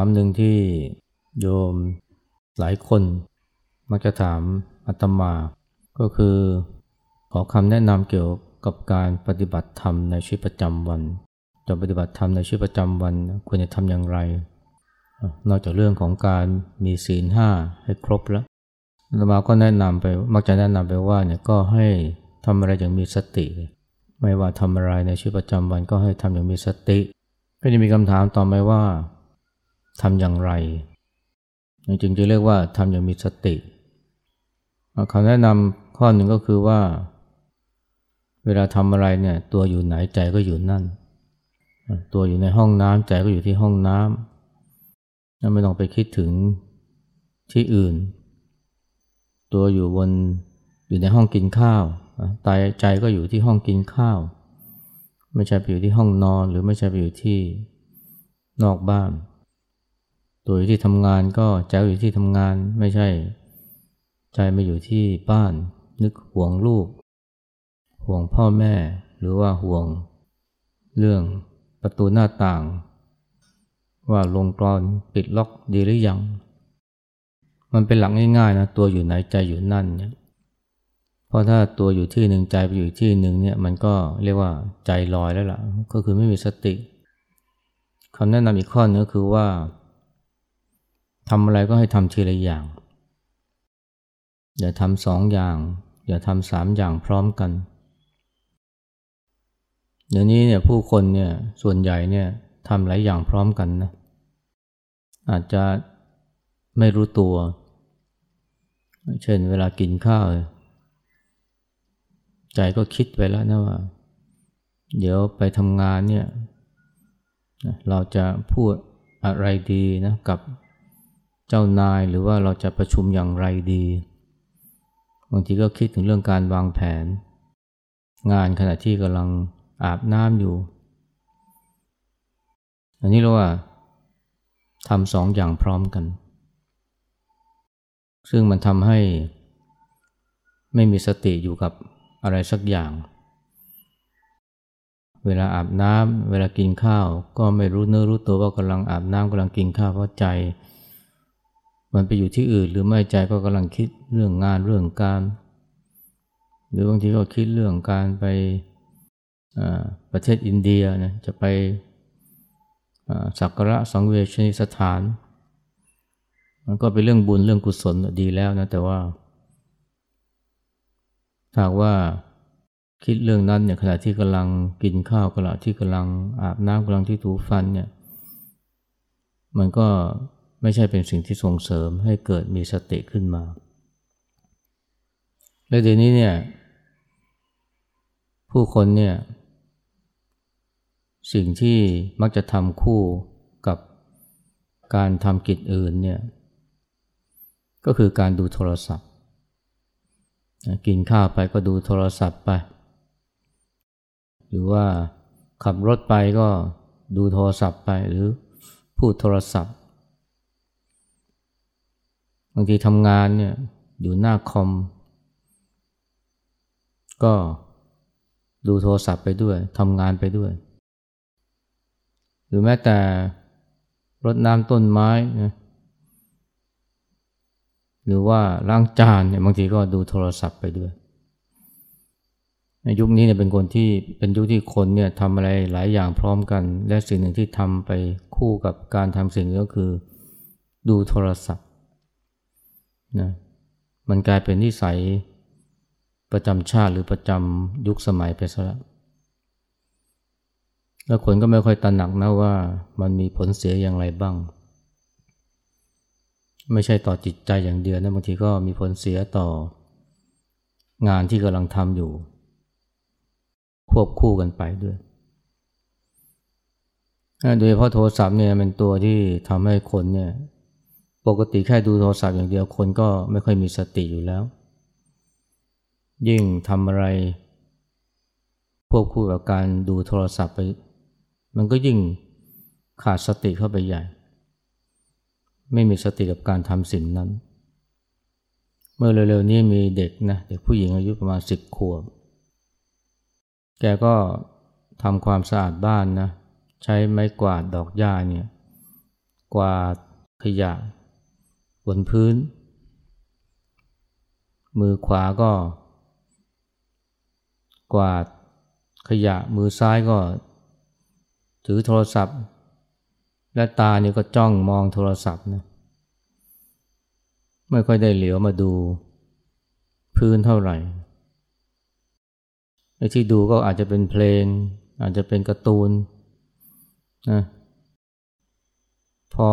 ถามหนึ่งที่โยมหลายคน มักจะถามอาตมา ก็คือ ขอคำแนะนำเกี่ยวกับการปฏิบัติธรรมในชีวิตประจำวันจะปฏิบัติธรรมในชีวิตประจำวันควรจะทำอย่างไร นอกจากเรื่องของการมีศีลห้าให้ครบแล้วอาตมาก็แนะนำไปมักจะแนะนำไปว่าเนี่ยก็ให้ทำอะไรอย่างมีสติ ไม่ว่าทำอะไรในชีวิตประจำวันก็ให้ทำอย่างมีสติก็จะมีคำถามต่อไปว่า ทำอย่างไรจริงจะเรียกว่าทำอย่างมีสติคำแนะนำข้อหนึ่งก็คือว่า เวลาทำอะไรเนี่ยตัวอยู่ไหนใจก็อยู่นั่น ตัวอยู่ในห้องน้ำใจก็อยู่ที่ห้องน้ำไม่ต้องไปคิดถึงที่อื่น ตัวอยู่บนอยู่ในห้องกินข้าวตายใจก็อยู่ที่ห้องกินข้าว ไม่ใช่ไปอยู่ที่ห้องนอนหรือไม่ใช่ไปอยู่ที่นอกบ้าน ตัวอยู่ที่ทำงานก็ใจอยู่ที่ทำงานไม่ใช่ ใจมาอยู่ที่บ้าน นึกห่วงลูก ห่วงพ่อแม่หรือว่าห่วง เรื่องประตูหน้าต่าง ว่าลงกรอนปิดล็อกดีหรือยัง มันเป็นหลักง่ายๆนะตัวอยู่ไหนใจอยู่นั่นเนี่ยเพราะถ้าตัวอยู่ที่หนึ่งใจไปอยู่ที่หนึ่งเนี่ยมันก็เรียกว่าใจลอยแล้วล่ะ ก็คือไม่มีสติคำแนะนำอีกข้อนึงก็คือว่า ทำอะไรก็ให้ทำทีละอย่าง อย่าทำสองอย่าง อย่าทำสามอย่างพร้อมกันเดี๋ยวนี้เนี่ยผู้คนเนี่ยส่วนใหญ่เนี่ยทำหลายอย่างพร้อมกันนะอาจจะไม่รู้ตัว เช่นเวลากินข้าว ใจก็คิดไปแล้วนะว่า เดี๋ยวไปทำงานเนี่ยเราจะพูดอะไรดีนะกับ เจ้านายหรือว่าเราจะประชุมอย่างไรดี บางทีก็คิดถึงเรื่องการวางแผน งานขณะที่กำลังอาบน้ำอยู่ อันนี้เราว่าทำสองอย่างพร้อมกัน ซึ่งมันทำให้ไม่มีสติอยู่กับอะไรสักอย่าง เวลาอาบน้ำเวลากินข้าว ก็ไม่รู้เนื้อรู้ตัวว่ากำลังอาบน้ำกำลังกินข้าวเพราะใจ มันไปอยู่ที่อื่นหรือไม่ใจก็กำลังคิดเรื่องงานเรื่องการ หรือบางทีก็คิดเรื่องการไปประเทศอินเดียนะจะไปสักการะสังเวชนิสถาน มันก็เป็นเรื่องบุญเรื่องกุศลดีแล้วนะแต่ว่าหากว่าคิดเรื่องนั้นเนี่ยขณะที่กำลังกินข้าวขณะที่กำลังอาบน้ำกำลังที่ถูฟันเนี่ยมันก็ ไม่ใช่เป็นสิ่งที่ส่งเสริมให้เกิดมีสติขึ้นมา และเดี๋ยวนี้เนี่ยผู้คนเนี่ยสิ่งที่มักจะทำคู่กับการทำกิจอื่นเนี่ยก็คือการดูโทรศัพท์ กินข้าวไปก็ดูโทรศัพท์ไป หรือว่าขับรถไปก็ดูโทรศัพท์ไปหรือพูดโทรศัพท์างทีทำงานเนี่ยอยู่หน้าคอม ก็ดูโทรศัพท์ไปด้วยทำงานไปด้วย หรือแม้แต่รดน้ำต้นไม้นะหรือว่าล้างจานเนี่ยบางทีก็ดูโทรศัพท์ไปด้วยในยุคนี้เนี่ยเป็นคนที่เป็นยุคที่คนเนี่ยทำอะไรหลายอย่างพร้อมกัน และสิ่งหนึ่งที่ทำไปคู่กับการทำสิ่งนี้ก็คือ ดูโทรศัพท์ นะมันกลายเป็นนิสัยประจำชาติหรือประจำยุคสมัยไปซะแล้วแล้วคนก็ไม่ค่อยตระหนักนะว่ามันมีผลเสียอย่างไรบ้าง ไม่ใช่ต่อจิตใจอย่างเดียวนะบางทีก็มีผลเสียต่องานที่กำลังทำอยู่ ควบคู่กันไปด้วยโดยเพราะโทรศัพท์เนี่ยเป็นตัวที่ทำให้คนเนี่ย ปกติแค่ดูโทรศัพท์อย่างเดียวคนก็ไม่ค่อยมีสติอยู่แล้ว ยิ่งทำอะไรควบคู่กับการดูโทรศัพท์ไป มันก็ยิ่งขาดสติเข้าไปใหญ่ ไม่มีสติกับการทำสิ่งนั้น เมื่อเร็วๆนี้มีเด็กนะเด็กผู้หญิงอายุประมาณสิบขวบ แกก็ทำความสะอาดบ้านนะใช้ไม้กวาดดอกหญ้าเนี่ยกวาดขยะ บนพื้น มือขวาก็ กวาดขยะมือซ้ายก็ ถือโทรศัพท์ และตาเนี่ยก็จ้องมองโทรศัพท์นะไม่ค่อยได้เหลียวมาดูพื้นเท่าไหร่ไอ้ที่ดูก็อาจจะเป็นเพลง อาจจะเป็นการ์ตูนนะพอ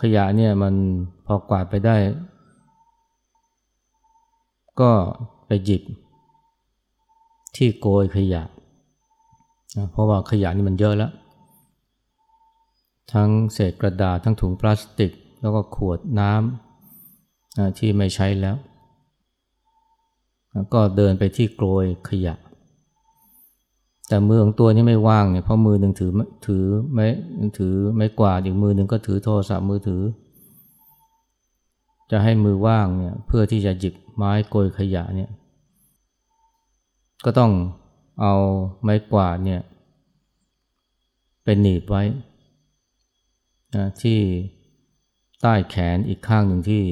ขยะเนี่ยมันพอกวาดไปได้ ก็ไปหยิบที่โกยขยะนะเพราะว่าขยะนี่มันเยอะแล้ว ทั้งเศษกระดาษทั้งถุงพลาสติก แล้วก็ขวดน้ำนะที่ไม่ใช้แล้ว ก็เดินไปที่โกยขยะ แต่มือของตัวนี้ไม่ว่างเนี่ยเพราะมือหนึ่งถือถือไม่ถือไม่กวาดอีกมือหนึ่งก็ถือโทรศัพท์มือถือ จะให้มือว่างเนี่ยเพื่อที่จะหยิบไม้โกยขยะเนี่ยก็ต้องเอาไม้กวาดเนี่ยเป็นหนีบไว้นะที่ใต้แขนอีกข้างหนึ่งที่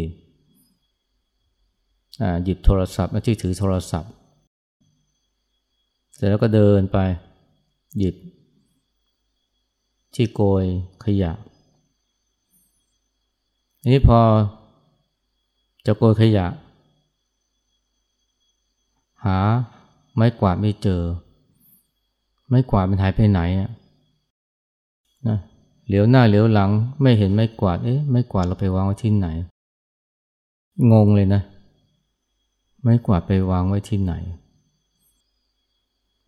หยิบโทรศัพท์ที่ถือโทรศัพท์ เสร็จแล้วก็เดินไป หยิบ ที่โกยขยะอันนี้พอจะโกยขยะ หาไม้กวาดไม่เจอ ไม้กวาดมันหายไปไหนอะนะเหลียวหน้าเหลียวหลังไม่เห็นไม้กวาดเอ๊ะไม้กวาดเราไปวางไว้ที่ไหน งงเลยนะ ไม้กวาดไปวางไว้ที่ไหน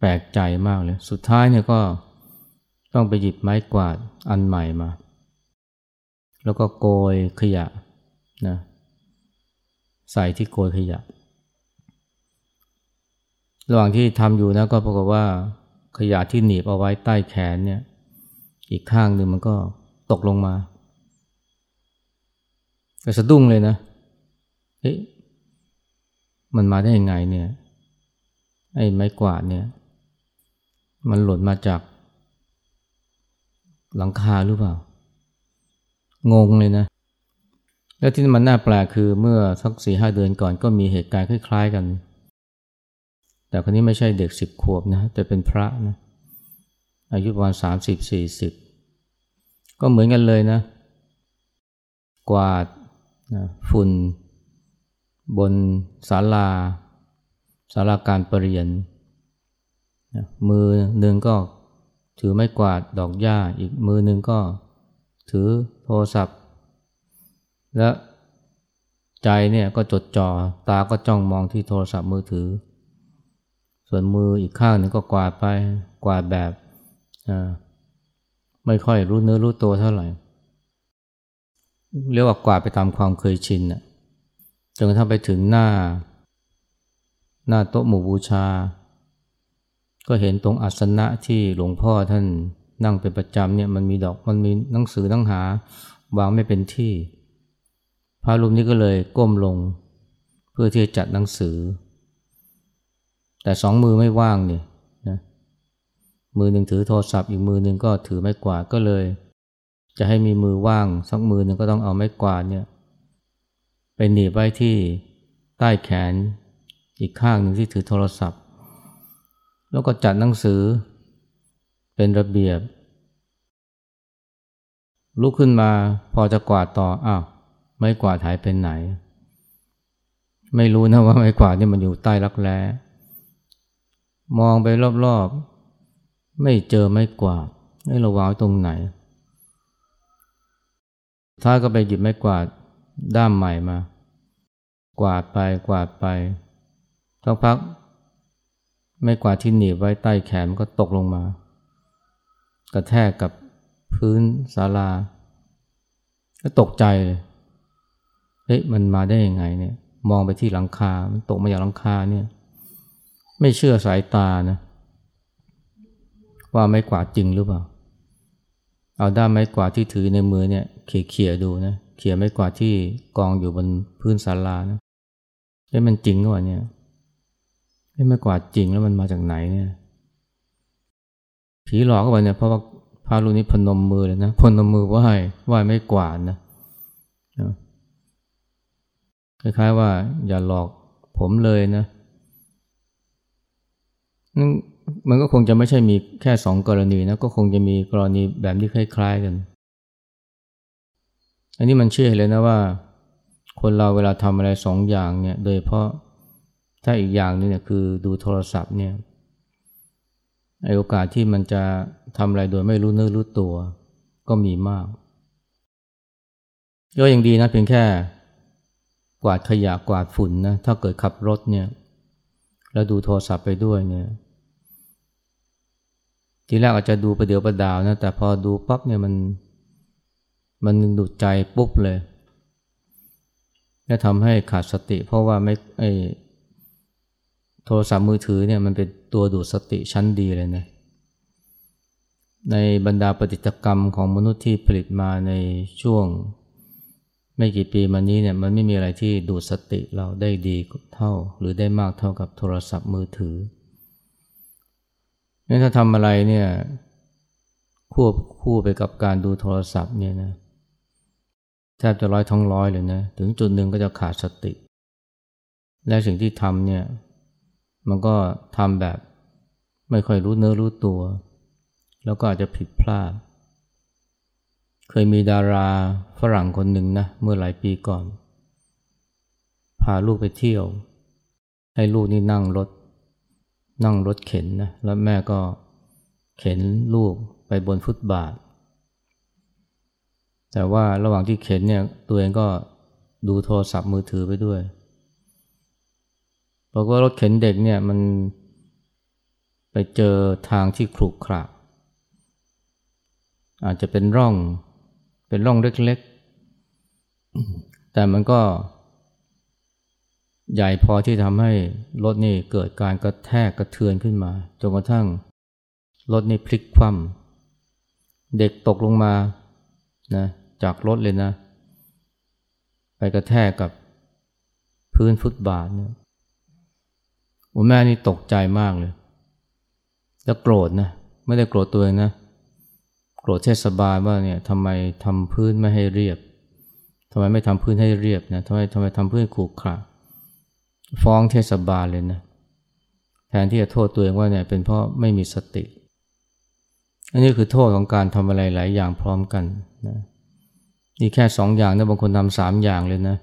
ลกใจมากเลย สุดท้ายเนี่ยก็ต้องไปหยิบไม้กวาดอันใหม่มา แล้วก็โกยขยะนะใส่ที่โกยขยะ ระหว่างที่ทำอยู่นะก็ปรากฏว่าขยะที่หนีบเอาไว้ใต้แขนเนี่ย อีกข้างหนึ่งมันก็ตกลงมาแต่สะดุ้งเลยนะเฮ้ยมันมาได้ยังไงเนี่ย ไอ้ไม้กวาดเนี่ย มันหล่นมาจาก หลังคาหรือเปล่า งงเลยนะ แล้วที่มันน่าแปลกคือเมื่อสักสี่ห้าเดือนก่อนก็มีเหตุการณ์คล้ายๆกัน แต่คนนี้ไม่ใช่เด็กสิบขวบนะ แต่เป็นพระนะ อายุประมาณสามสิบสี่สิบ ก็เหมือนกันเลยนะ กวาดนะฝุ่น บนศาลาศาลาการประเรียน มือหนึ่งก็ถือไม้กวาดดอกหญ้า อีกมือหนึ่งก็ถือโทรศัพท์ และใจเนี่ยก็จดจอ่อตาก็จ้องมองที่โทรศัพท์มือถือ ส่วนมืออีกข้างหนึ่งก็กวาดไปกวาดแบบไม่ค่อยรู้เนื้อรู้ตัวเท่าไหร่ เรียกว่ากวาดไปตามความเคยชินนะจนกระทั่งไปถึงหน้า หน้าโต๊ะหมู่บูชา ก็เห็นตรงอัสนะที่หลวงพ่อท่านนั่งเป็นประจำเนี่ยมันมีดอกมันมีหนังสือตั้งหาวางไม่เป็นที่ พระรูปนี้ก็เลยก้มลง เพื่อที่จะจัดหนังสือ แต่สองมือไม่ว่างเนี่ยนะมือหนึ่งถือโทรศัพท์อีกมือหนึ่งก็ถือไม้กวาดก็เลย จะให้มีมือว่างสักมือหนึ่งก็ต้องเอาไม้กวาดเนี่ยไปหนีบไว้ที่ใต้แขนอีกข้างหนึ่งที่ถือโทรศัพท์ แล้วก็จัดหนังสือเป็นระเบียบ ลุกขึ้นมาพอจะกวาดต่ออ้าวไม้กวาดหายไปไหน ไม่รู้นะว่าไม้กวาดนี่มันอยู่ใต้รักแร้มองไปรอบๆ ไม่เจอไม่กวาดให้เราวางตรงไหน ถ้าก็ไปหยิบไม้กวาดด้ามใหม่มา กวาดไปกวาดไปสักพัก ไม่กวาดที่หนีบไว้ใต้แขนก็ตกลงมา กระแทกกับพื้นศาลา ก็ตกใจเลยเฮ้ยมันมาได้ยังไงเนี่ย มองไปที่หลังคา มันตกมาจากหลังคาเนี่ย ไม่เชื่อสายตานะ ว่าไม้กวาดจริงหรือเปล่า เอาด้ามไม้กวาดที่ถือในมือเนี่ยเขี่ยๆดูนะเขี่ยไม้กวาดที่กองอยู่บนพื้นศาลานะเฮ้ยมันจริงหรือเปล่าเนี่ย เฮ้ยไม้กว่าจริงแล้วมันมาจากไหนเนี่ยผีหลอกก็ไปเนี่ยเพราะว่าพระรูปนี้พนมมือเลยนะพนมมือไหว้ไหว้ไม่กวาดนะคล้ายๆว่า อย่าหลอกผมเลยนะมันก็คงจะไม่ใช่มีแค่สองกรณีนะก็คงจะมีกรณีแบบที่คล้าย ๆกัน อันนี้มันเชื่อเลยนะว่า คนเราเวลาทำอะไรสองอย่างเนี่ย โดยเพราะ ถ้าอีกอย่างนึงเนี่ยคือดูโทรศัพท์เนี่ยไอโอกาสที่มันจะทำอะไรโดยไม่รู้เนื้อรู้ตัวก็มีมากก็ยังดีนะเพียงแค่กวาดขยะกวาดฝุ่นนะถ้าเกิดขับรถเนี่ยแล้วดูโทรศัพท์ไปด้วยเนี่ยทีแรกอาจจะดูประเดี๋ยวประดาวนะแต่พอดูปั๊บเนี่ยมันมันดูดใจปุ๊บเลย และทำให้ขาดสติเพราะว่าไม่ไอ โทรศัพท์มือถือเนี่ยมันเป็นตัวดูดสติชั้นดีเลยนะในบรรดาปฏิจกรรมของมนุษย์ที่ผลิตมาในช่วงไม่กี่ปีมานี้เนี่ยมันไม่มีอะไรที่ดูดสติเราได้ดีเท่า หรือได้มากเท่ากับโทรศัพท์มือถือนี่ถ้าทำอะไรเนี่ยควบคู่ไปกับการดูโทรศัพท์เนี่ยนะแทบจะร้อยท้องร้อยเลยนะ ถึงจุดหนึ่งก็จะขาดสติ และสิ่งที่ทำเนี่ย มันก็ทำแบบไม่ค่อยรู้เนื้อรู้ตัว แล้วก็อาจจะผิดพลาด เคยมีดาราฝรั่งคนหนึ่งนะเมื่อหลายปีก่อน พาลูกไปเที่ยว ให้ลูกนี่นั่งรถ นั่งรถเข็นนะแล้วแม่ก็เข็นลูกไปบนฟุตบาท แต่ว่าระหว่างที่เข็นเนี่ยตัวเองก็ดูโทรศัพท์มือถือไปด้วย บอกว่ารถเข็นเด็กเนี่ยมันไปเจอทางที่ขรุขระอาจจะเป็นร่องเป็นร่องเล็กๆ แต่มันก็ใหญ่พอที่ทำให้รถนี่เกิดการกระแทกกระเทือนขึ้นมาจนกระทั่งรถนี่พลิกคว่ำเด็กตกลงมานะจากรถเลยนะ ไปกระแทกกับพื้นฟุตบาทเนี่ย แม่นี่ตกใจมากเลย แล้วโกรธนะ ไม่ได้โกรธตัวเองนะ โกรธเทศบาลว่าเนี่ยทำไมทำพื้นไม่ให้เรียบทำไมไม่ทำพื้นให้เรียบนะทำไมทำไมทำพื้นขรุขระฟ้องเทศบาลเลยนะ แทนที่จะโทษตัวเองว่าเนี่ยเป็นเพราะไม่มีสติ อันนี้คือโทษของการทำอะไรหลายอย่างพร้อมกันนะนี่แค่สองอย่างนะบางคนทำสามอย่างเลยนะ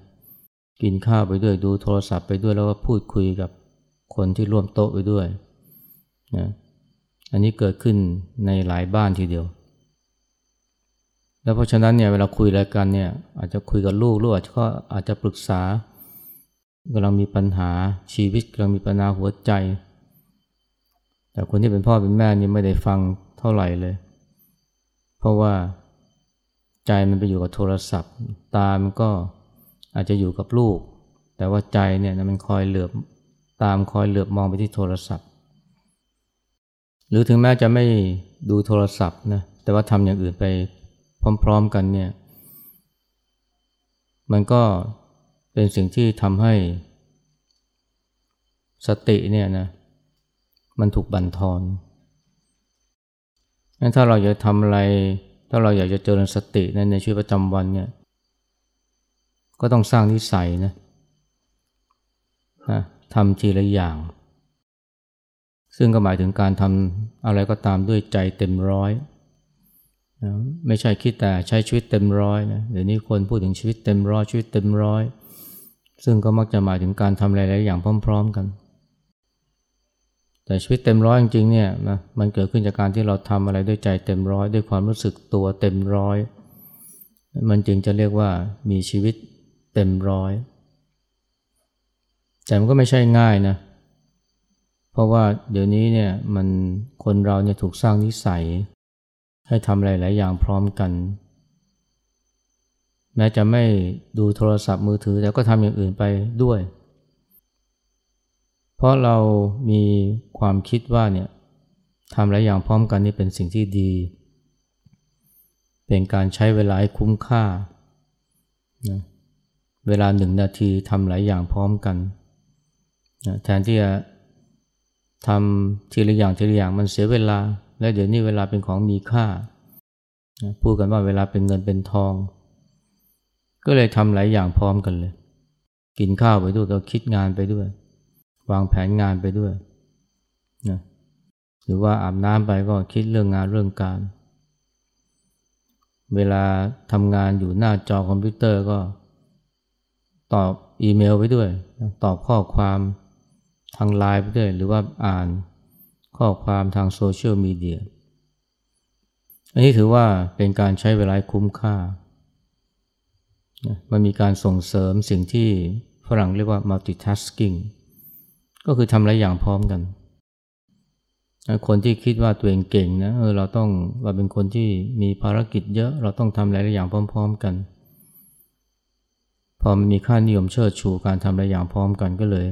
กินข้าวไปด้วยดูโทรศัพท์ไปด้วยแล้วก็พูดคุยกับ คนที่ร่วมโต๊ะไปด้วยนะอันนี้เกิดขึ้นในหลายบ้านทีเดียว แล้วเพราะฉะนั้นเนี่ยเวลาคุยอะไรกันเนี่ยอาจจะคุยกับลูกลูกอาจจะก็อาจจะปรึกษากำลังมีปัญหาชีวิตกำลังมีปัญหาหัวใจ แต่คนที่เป็นพ่อเป็นแม่นี่ไม่ได้ฟังเท่าไหร่เลย เพราะว่าใจมันไปอยู่กับโทรศัพท์ ตามันก็อาจจะอยู่กับลูก แต่ว่าใจเนี่ยมันคอยเหลือบ ตามคอยเหลือบมองไปที่โทรศัพท์ หรือถึงแม้จะไม่ดูโทรศัพท์นะแต่ว่าทำอย่างอื่นไปพร้อมๆกันเนี่ยมันก็เป็นสิ่งที่ทำให้สติเนี่ยนะมันถูกบั่นทอนงั้นถ้าเราอยากทำอะไร ถ้าเราอยากจะเจริญสติในในชีวิตประจำวันเนี่ย ก็ต้องสร้างนิสัยนะนะ ทำทีละอย่าง ซึ่งก็หมายถึงการทำอะไรก็ตามด้วยใจเต็มร้อยนะไม่ใช่คิดแต่ใช้ชีวิตเต็มร้อยนะเดี๋ยวนี้คนพูดถึงชีวิตเต็มร้อยชีวิตเต็มร้อย ซึ่งก็มักจะหมายถึงการทำอะไรหลายอย่างพร้อม ๆ กัน แต่ชีวิตเต็มร้อยจริงๆเนี่ยนะมันเกิดขึ้นจากการที่เราทำอะไรด้วยใจเต็มร้อยด้วยความรู้สึกตัวเต็มร้อยมันจึงจะเรียกว่ามีชีวิตเต็มร้อย แต่มันก็ไม่ใช่ง่ายนะ เพราะว่าเดี๋ยวนี้เนี่ยมันคนเราเนี่ยถูกสร้างนิสัย ให้ทำหลาย ๆ อย่างพร้อมกัน แม้จะไม่ดูโทรศัพท์มือถือแต่ก็ทำอย่างอื่นไปด้วย เพราะเรามีความคิดว่าเนี่ยทำหลายอย่างพร้อมกันนี่เป็นสิ่งที่ดี เป็นการใช้เวลาให้คุ้มค่านะเวลาหนึ่งนาทีทำหลายอย่างพร้อมกัน แทนที่จะทำทีละอย่างทีละอย่างมันเสียเวลา และเดี๋ยวนี้เวลาเป็นของมีค่า พูดกันว่าเวลาเป็นเงินเป็นทอง ก็เลยทำหลายอย่างพร้อมกันเลย กินข้าวไปด้วยก็คิดงานไปด้วย วางแผนงานไปด้วยนะหรือว่าอาบน้ำไปก็คิดเรื่องงานเรื่องการ เวลาทำงานอยู่หน้าจอคอมพิวเตอร์ก็ ตอบอีเมลไปด้วย ตอบข้อความ ทางไลน์ไปด้วยหรือว่าอ่านข้อความทางโซเชียลมีเดีย อันนี้ถือว่าเป็นการใช้เวลาคุ้มค่า มันมีการส่งเสริมสิ่งที่ฝรั่งเรียกว่า multitasking ก็คือทำหลายอย่างพร้อมกัน คนที่คิดว่าตัวเองเก่งนะเออเราต้องเราเป็นคนที่มีภารกิจเยอะ เราต้องทำหลายอย่างพร้อม ๆกัน พอมันมีค่านิยมเชิดชูการทำหลายอย่างพร้อมกันก็เลย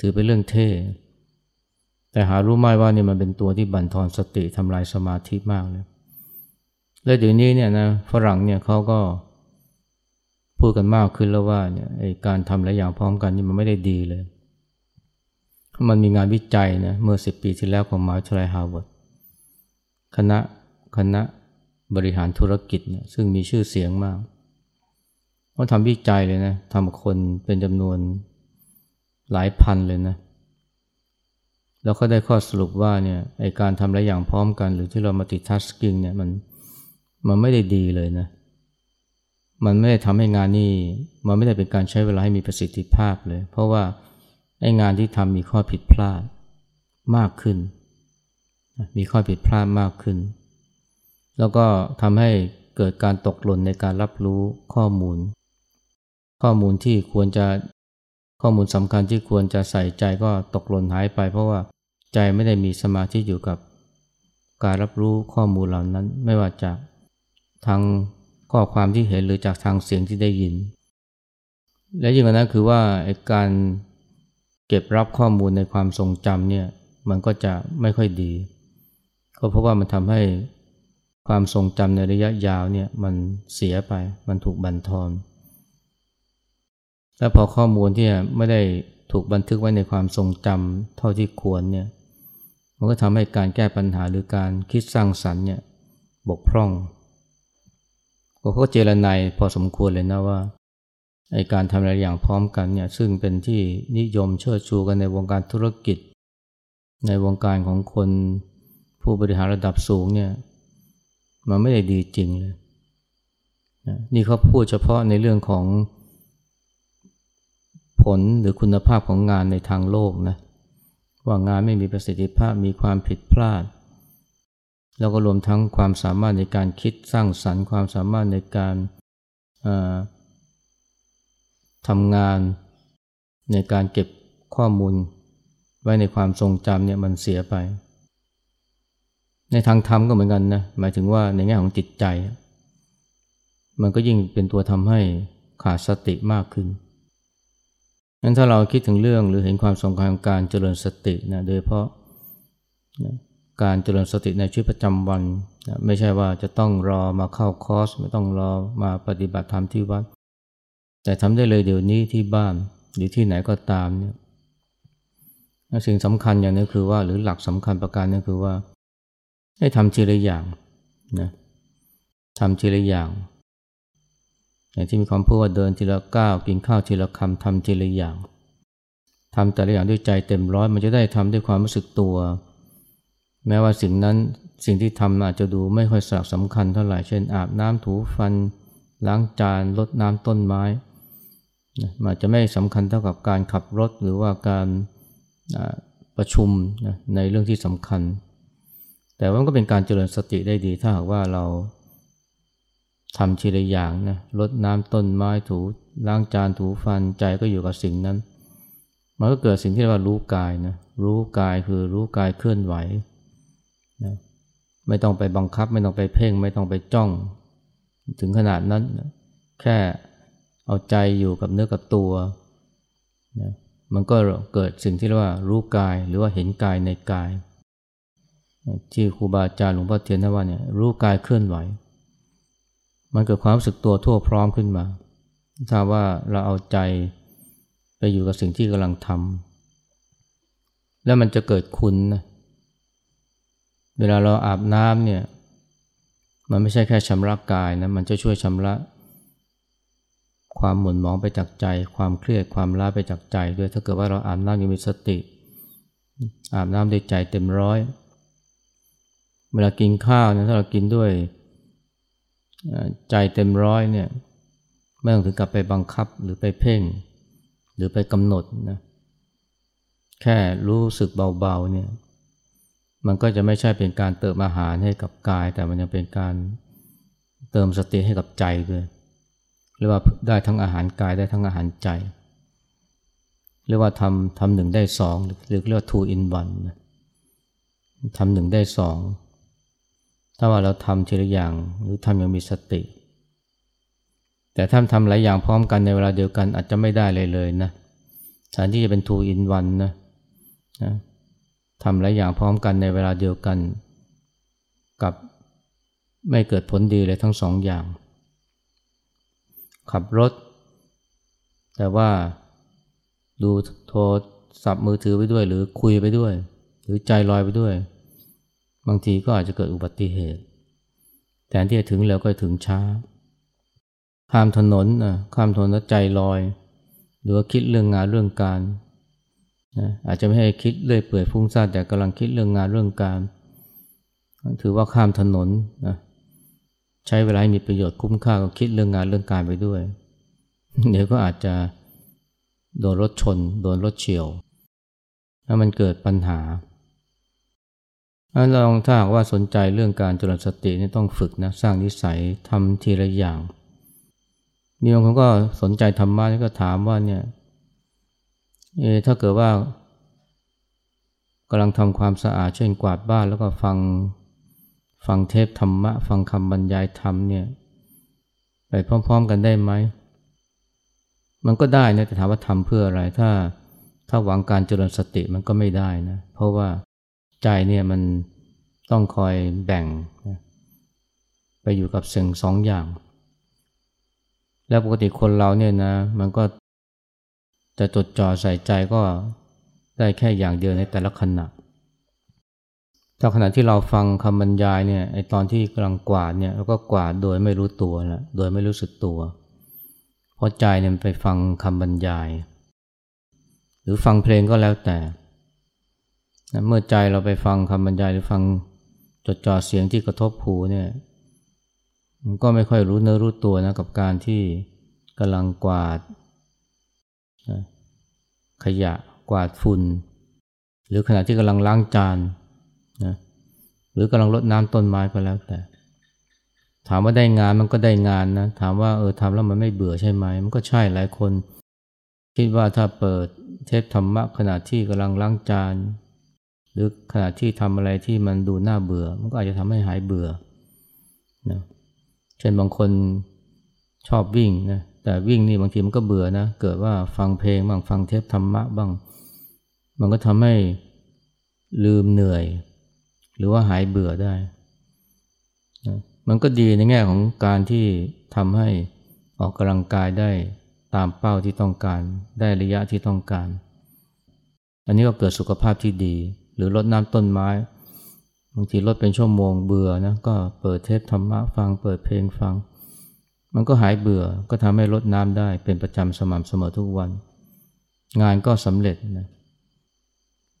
ถือเป็นเรื่องเท่ แต่หารู้ไหมว่านี่มันเป็นตัวที่บั่นทอนสติทำลายสมาธิมากเลย และเดี๋ยวนี้เนี่ยนะฝรั่งเนี่ยเขาก็พูดกันมากขึ้นแล้วว่าเนี่ยการทำหลายอย่างพร้อมกันนี่มันไม่ได้ดีเลย มันมีงานวิจัยนะเมื่อสิบปีที่แล้วของมหาวิทยาลัยฮาร์วาร์ดคณะคณะบริหารธุรกิจเนี่ยซึ่งมีชื่อเสียงมากเขาทำวิจัยเลยนะถามคนเป็นจำนวน หลายพันเลยนะ แล้วก็ได้ข้อสรุปว่าเนี่ยไอการทำหลายอย่างพร้อมกัน หรือที่เรา multitasking เนี่ยมันมันไม่ได้ดีเลยนะ มันไม่ได้ทำให้งานนี้มันไม่ได้เป็นการใช้เวลาให้มีประสิทธิภาพเลย เพราะว่าไองานที่ทำมีข้อผิดพลาดมากขึ้น มีข้อผิดพลาดมากขึ้น แล้วก็ทำให้เกิดการตกหล่นในการรับรู้ข้อมูล ข้อมูลที่ควรจะ ข้อมูลสำคัญที่ควรจะใส่ใจก็ตกหล่นหายไป เพราะว่าใจไม่ได้มีสมาธิอยู่กับ การรับรู้ข้อมูลเหล่านั้นไม่ว่าจากทางข้อความที่เห็นหรือจากทางเสียงที่ได้ยิน และยิ่งกว่านั้นคือว่าการเก็บรับข้อมูลในความทรงจำเนี่ยมันก็จะไม่ค่อยดี ก็เพราะว่ามันทำให้ความทรงจำในระยะยาวเนี่ยมันเสียไปมันถูกบั่นทอน และพอข้อมูลที่ไม่ได้ถูกบันทึกไว้ในความทรงจำเท่าที่ควรเนี่ยมันก็ทำให้การแก้ปัญหาหรือการคิดสร้างสรรค์เนี่ยบกพร่องเขาเจรนายพอสมควรเลยนะว่าไอการทำหลายอย่างพร้อมกันเนี่ยซึ่งเป็นที่นิยมเชิดชูกันในวงการธุรกิจ ในวงการของคนผู้บริหารระดับสูงเนี่ยมันไม่ได้ดีจริงเลยนี่เขาพูดเฉพาะในเรื่องของ ผลหรือคุณภาพของงานในทางโลกนะว่างานไม่มีประสิทธิภาพมีความผิดพลาด แล้วก็รวมทั้งความสามารถในการคิดสร้างสรรค์ ความสามารถในการทำงาน ในการเก็บข้อมูล ไว้ในความทรงจำเนี่ยมันเสียไป ในทางธรรมก็เหมือนกันนะหมายถึงว่าในแง่ของจิตใจ มันก็ยิ่งเป็นตัวทำให้ขาดสติมากขึ้น นั้นถ้าเราคิดถึงเรื่องหรือเห็นความสำคัญของการเจริญสตินะโดยเพราะนะการเจริญสติในชีวิตประจำวันนะไม่ใช่ว่าจะต้องรอมาเข้าคอร์สไม่ต้องรอมาปฏิบัติธรรมที่วัด แต่ทำได้เลยเดี๋ยวนี้ที่บ้านหรือที่ไหนก็ตามเนี่ยสิ่งสำคัญอย่างนี้คือว่าหรือหลักสำคัญประการนี้คือว่า ให้ทำทีละอย่างนะทำทีละอย่าง อย่างที่มีความพูดว่าเดินทีละก้าวกินข้าวทีละคำทำทีละอย่างทำแต่ละอย่างด้วยใจเต็มร้อยมันจะได้ทำด้วยความรู้สึกตัว แม้ว่าสิ่งนั้นสิ่งที่ทำอาจจะดูไม่ค่อยสักสำคัญเท่าไหร่เช่นอาบน้ำถูฟัน ล้างจานลดน้ำต้นไม้มันจะไม่สำคัญเท่ากับการขับรถหรือว่าการประชุมในเรื่องที่สำคัญ แต่ว่าก็เป็นการเจริญสติได้ดีถ้าหากว่าเรา ทำทีละอย่างนะลดน้ำต้นไม้ถูล้างจานถูฟันใจก็อยู่กับสิ่งนั้น มันก็เกิดสิ่งที่เรียกว่ารู้กายนะรู้กายคือรู้กายเคลื่อนไหวนะไม่ต้องไปบังคับ ไม่ต้องไปเพ่ง ไม่ต้องไปจ้อง ถึงขนาดนั้นนะแค่เอาใจอยู่กับเนื้อกับตัวนะมันก็เกิดสิ่งที่เรียกว่ารู้กายหรือว่าเห็นกายในกาย ที่ครูบาอาจารย์หลวงพ่อเทียนท่านว่าเนี่ยรู้กายเคลื่อนไหว มันเกิดความรู้สึกตัวทั่วพร้อมขึ้นมาถ้าว่าเราเอาใจไปอยู่กับสิ่งที่กำลังทำแล้วมันจะเกิดคุณนะเวลาเราอาบน้ำเนี่ย มันไม่ใช่แค่ชำระกายนะ มันจะช่วยชำระ ความหมุนมองไปจากใจ ความเครียดความล้าไปจากใจ ด้วยถ้าเกิดว่าเราอาบน้ำยังมีสติ อาบน้ำด้วยใจเต็มร้อย เวลากินข้าวนะถ้าเรากินด้วย ใจเต็มร้อยเนี่ยไม่ต้องถึงกับไปบังคับหรือไปเพ่ง หรือไปกำหนดนะแค่รู้สึกเบาๆเนี่ยมันก็จะไม่ใช่เป็นการเติมอาหารให้กับกาย แต่มันยังเป็นการเติมสติให้กับใจด้วยเรียกว่าได้ทั้งอาหารกายได้ทั้งอาหารใจ เรียกว่าทำทำหนึ่งได้สองหรือเรียกว่า two in one ทำหนึ่งได้สอง ถ้าว่าเราทำทีละอย่างหรือทำอย่างมีสติ แต่ถ้าทำหลายอย่างพร้อมกันในเวลาเดียวกันอาจจะไม่ได้เลยเลยนะแทนที่จะเป็น two in one นะนะทำหลายอย่างพร้อมกันในเวลาเดียวกัน กับไม่เกิดผลดีเลยทั้งสองอย่าง ขับรถ แต่ว่าดูโทรศัพท์มือถือไปด้วย หรือคุยไปด้วย หรือใจลอยไปด้วย บางทีก็อาจจะเกิดอุบัติเหตุ แทนที่จะถึงเร็วก็ถึงช้า ข้ามถนนนะข้ามถนนแล้วใจลอย หรือว่าคิดเรื่องงานเรื่องการนะอาจจะไม่ให้คิดเลยเปื่อยฟุ้งซ่านแต่กำลังคิดเรื่องงานเรื่องการ ถือว่าข้ามถนนนะใช้เวลาให้มีประโยชน์คุ้มค่าก็คิดเรื่องงานเรื่องการไปด้วย เดี๋ยวก็อาจจะโดนรถชน โดนรถเฉียว ถ้ามันเกิดปัญหา ลองถ้าหากว่าสนใจเรื่องการจริญสตินี่ต้องฝึกนะสร้างนิสัยทำทีละอย่าง มีบางคนก็สนใจธรรมะก็ถามว่าเนี่ยเอถ้าเกิดว่ากำลังทำความสะอาดเช่นกวาดบ้านแล้วก็ฟังฟังเทพธรรมะ ฟังคำบรรยายธรรมเนี่ยไปพร้อมๆกันได้ไหม มันก็ได้นะแต่ถามว่าทำเพื่ออะไรถ้าถ้าหวังการเจริญสติมันก็ไม่ได้นะเพราะว่า ใจเนี่ยมันต้องคอยแบ่งไปอยู่กับสิ่งสองอย่าง แล้วปกติคนเราเนี่ยนะ มันก็จะจดจ่อใส่ใจก็ได้แค่อย่างเดียวในแต่ละขณะถ้าขณะที่เราฟังคำบรรยายเนี่ยไอตอนที่กำลังกวาดเนี่ยเราก็กวาดโดยไม่รู้ตัวละโดยไม่รู้สึกตัว เพราะใจเนี่ยไปฟังคำบรรยาย หรือฟังเพลงก็แล้วแต่ เมื่อใจเราไปฟังคำบรรยายหรือฟังจดจ่อเสียงที่กระทบหูเนี่ยมันก็ไม่ค่อยรู้เนื้อรู้ตัวนะกับการที่กำลังกวาดขยะกวาดฝุ่น หรือขณะที่กำลังล้างจานนะหรือกำลังรดน้ำต้นไม้ก็แล้วแต่ ถามว่าได้งานมันก็ได้งานนะ ถามว่าเออทำแล้วมันไม่เบื่อใช่ไหม มันก็ใช่หลายคน คิดว่าถ้าเปิดเทปธรรมะขณะที่กำลังล้างจาน หรือขณะที่ทำอะไรที่มันดูน่าเบื่อ มันก็อาจจะทำให้หายเบื่อนะเช่นบางคนชอบวิ่งนะแต่วิ่งนี่บางทีมันก็เบื่อนะเกิดว่าฟังเพลงบ้างฟังเทปธรรมะบ้าง มันก็ทำให้ลืมเหนื่อย หรือว่าหายเบื่อได้นะมันก็ดีในแง่ของการที่ทำให้ออกกำลังกายได้ตามเป้าที่ต้องการ ได้ระยะที่ต้องการ อันนี้ก็เกิดสุขภาพที่ดี หรือลดน้ำต้นไม้ บางทีลดเป็นชั่วโมงเบื่อนะก็เปิดเทปธรรมะฟังเปิดเพลงฟัง มันก็หายเบื่อก็ทำให้ลดน้ำได้เป็นประจำสม่ำเสมอทุกวัน งานก็สำเร็จนะ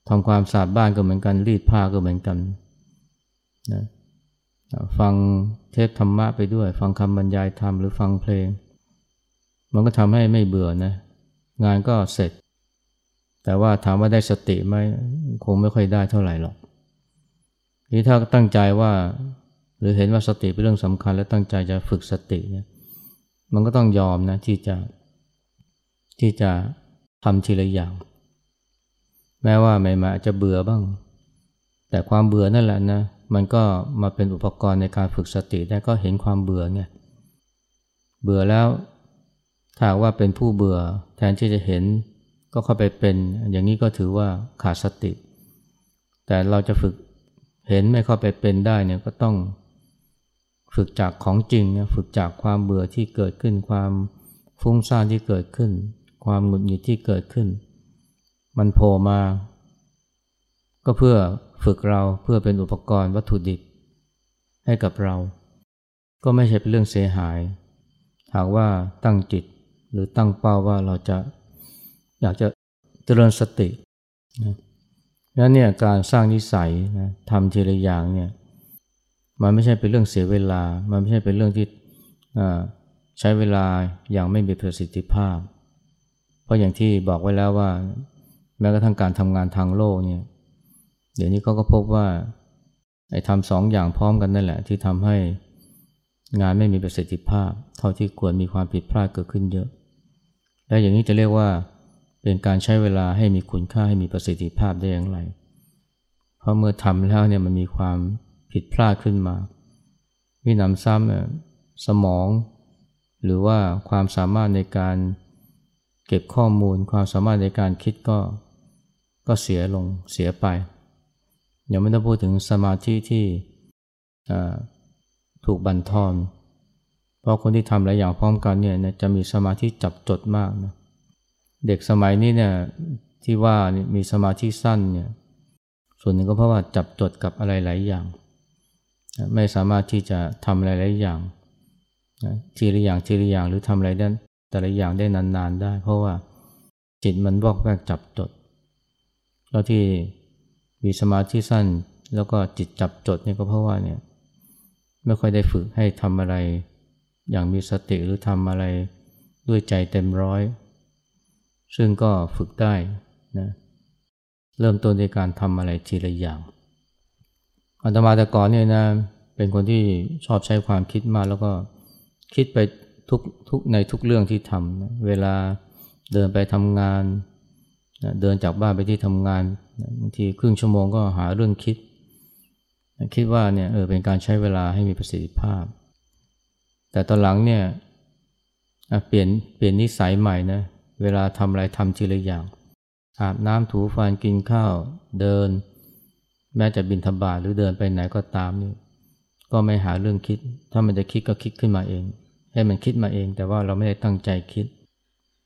ทำความสะอาดบ้านก็เหมือนกันรีดผ้าก็เหมือนกันนะฟังเทปธรรมะไปด้วย ฟังคำบรรยายธรรมหรือฟังเพลง มันก็ทำให้ไม่เบื่อนะ งานก็เสร็จ แต่ว่าถามว่าได้สติไหม คงไม่ค่อยได้เท่าไหร่หรอกนี่ถ้าตั้งใจว่า หรือเห็นว่าสติเป็นเรื่องสำคัญ และตั้งใจจะฝึกสติเนี่ยมันก็ต้องยอมนะที่จะที่จะทำทีละอย่าง แม้ว่าใหม่ๆอาจจะเบื่อบ้าง แต่ความเบื่อนั่นแหละนะ มันก็มาเป็นอุปกรณ์ในการฝึกสติได้ก็เห็นความเบื่อเนี่ยเบื่อแล้วถ้าว่าเป็นผู้เบื่อแทนที่จะเห็นก็เข้าไปเป็น อย่างนี้ก็ถือว่าขาดสติ แต่เราจะฝึกเห็นไม่เข้าไปเป็นได้เนี่ยก็ต้องฝึกจากของจริงนะฝึกจากความเบื่อที่เกิดขึ้น ความฟุ้งซ่านที่เกิดขึ้น ความหงุดหงิดที่เกิดขึ้น มันโผล่มา ก็เพื่อฝึกเราเพื่อเป็นอุปกรณ์วัตถุดิบให้กับเรา ก็ไม่ใช่เป็นเรื่องเสียหาย หากว่าตั้งจิตหรือตั้งเป้าว่าเราจะอยากจะเจริญสตินะ นั้นเนี่ยการสร้างนิสัยนะทำทีละอย่างเนี่ยมันไม่ใช่เป็นเรื่องเสียเวลา มันไม่ใช่เป็นเรื่องที่ใช้เวลาอย่างไม่มีประสิทธิภาพ เพราะอย่างที่บอกไว้แล้วว่า แม้กระทั่งการทำงานทางโลกเนี่ยเดี๋ยวนี้เขาก็พบว่าไอ้ทำสองอย่างพร้อมกันนั่นแหละ ที่ทำให้งานไม่มีประสิทธิภาพ เท่าที่ควรมีความผิดพลาดเกิดขึ้นเยอะ และอย่างนี้จะเรียกว่า เป็นการใช้เวลาให้มีคุณค่าให้มีประสิทธิภาพได้อย่างไร เพราะเมื่อทำแล้วเนี่ยมันมีความผิดพลาดขึ้นมา มีหนำซ้ำสมอง หรือว่าความสามารถในการเก็บข้อมูล ความสามารถในการคิดก็ก็เสียลงเสียไปยังไม่ต้องพูดถึงสมาธิที่ถูกบันทอน เพราะคนที่ทำหลายอย่างพร้อมกันเนี่ยจะมีสมาธิจับจดมากนะ เด็กสมัยนี้เนี่ยที่ว่ามีสมาธิสั้นเนี่ยส่วนหนึ่งก็เพราะว่าจับจดกับอะไรหลายอย่าง ไม่สามารถที่จะทำอะไรหลายอย่างทีละอย่างทีละอย่างหรือทำอะไรได้แต่ละอย่างได้นานๆได้ เพราะว่าจิตมันบอกแวกจับจด แล้วที่มีสมาธิสั้นแล้วก็จิตจับจดเนี่ยก็เพราะว่าเนี่ยไม่ค่อยได้ฝึกให้ทำอะไร อย่างมีสติหรือทำอะไรด้วยใจเต็มร้อย ซึ่งก็ฝึกได้นะเริ่มต้นในการทำอะไรทีละอย่างอาตมาแต่ก่อนเนี่ยนะเป็นคนที่ชอบใช้ความคิดมาก แล้วก็คิดไปทุกทุกในทุกเรื่องที่ทำนะเวลาเดินไปทำงานเดินจากบ้านไปที่ทำงานบางทีครึ่งชั่วโมงก็หาเรื่องคิดคิดว่าเนี่ยเออเป็นการใช้เวลาให้มีประสิทธิภาพ แต่ตอนหลังเนี่ยเปลี่ยนเปลี่ยนนิสัยใหม่นะ เวลาทำอะไรทำทีละอย่าง อาบน้ำถูฟันกินข้าว เดิน แม้จะบินทบาทหรือเดินไปไหนก็ตามนี่ก็ไม่หาเรื่องคิด ถ้ามันจะคิดก็คิดขึ้นมาเอง ให้มันคิดมาเอง แต่ว่าเราไม่ได้ตั้งใจคิด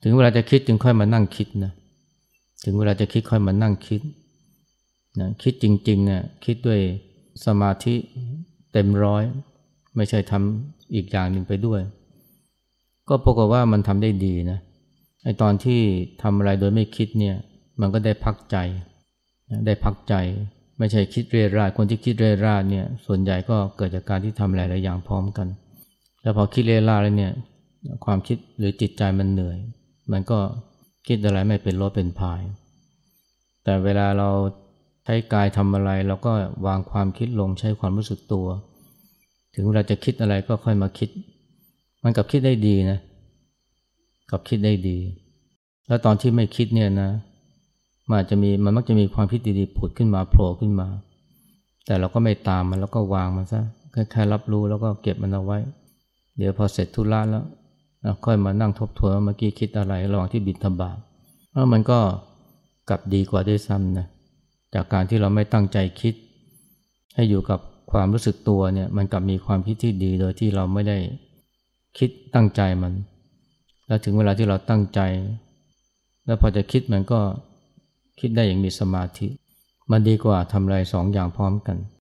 ถึงเวลาจะคิดจึงค่อยมานั่งคิดนะถึงเวลาจะคิดค่อยมานั่งคิดนะคิดจริงๆเนี่ยคิดด้วยสมาธิเต็มร้อย ไม่ใช่ทำอีกอย่างหนึ่งไปด้วย ก็ปรากฏว่ามันทำได้ดีนะ ไอตอนที่ทำอะไรโดยไม่คิดเนี่ยมันก็ได้พักใจ ได้พักใจ ไม่ใช่คิดเรื่อยๆคนที่คิดเรื่อยๆเนี่ยส่วนใหญ่ก็เกิดจากการที่ทำหลายๆอย่างพร้อมกัน แล้วพอคิดเรื่อยๆแล้วเนี่ยความคิดหรือจิตใจมันเหนื่อย มันก็คิดอะไรไม่เป็นรถเป็นพาย แต่เวลาเราใช้กายทำอะไรเราก็วางความคิดลงใช้ความรู้สึกตัว ถึงเวลาจะคิดอะไรก็ค่อยมาคิด มันกับคิดได้ดีนะ กับคิดได้ดี แล้วตอนที่ไม่คิดเนี่ยนะมันจะมีมันมักจะมีความคิดดีๆผุดขึ้นมาโผล่ขึ้นมา แต่เราก็ไม่ตามมันแล้วก็วางมันซะแค่รับรู้แล้วก็เก็บมันเอาไว้ เดี๋ยวพอเสร็จธุระแล้วค่อยมานั่งทบทวนว่าเมื่อกี้คิดอะไรระหว่างที่บิดทบาทแล้วมันก็กลับดีกว่าด้วยซ้ำนะจากการที่เราไม่ตั้งใจคิด ให้อยู่กับความรู้สึกตัวเนี่ยมันกลับมีความคิดที่ดีโดยที่เราไม่ได้คิดตั้งใจมัน แล้วถึงเวลาที่เราตั้งใจ แล้วพอจะคิดมันก็คิดได้อย่างมีสมาธิ มันดีกว่าทำอะไรสองอย่างพร้อมกัน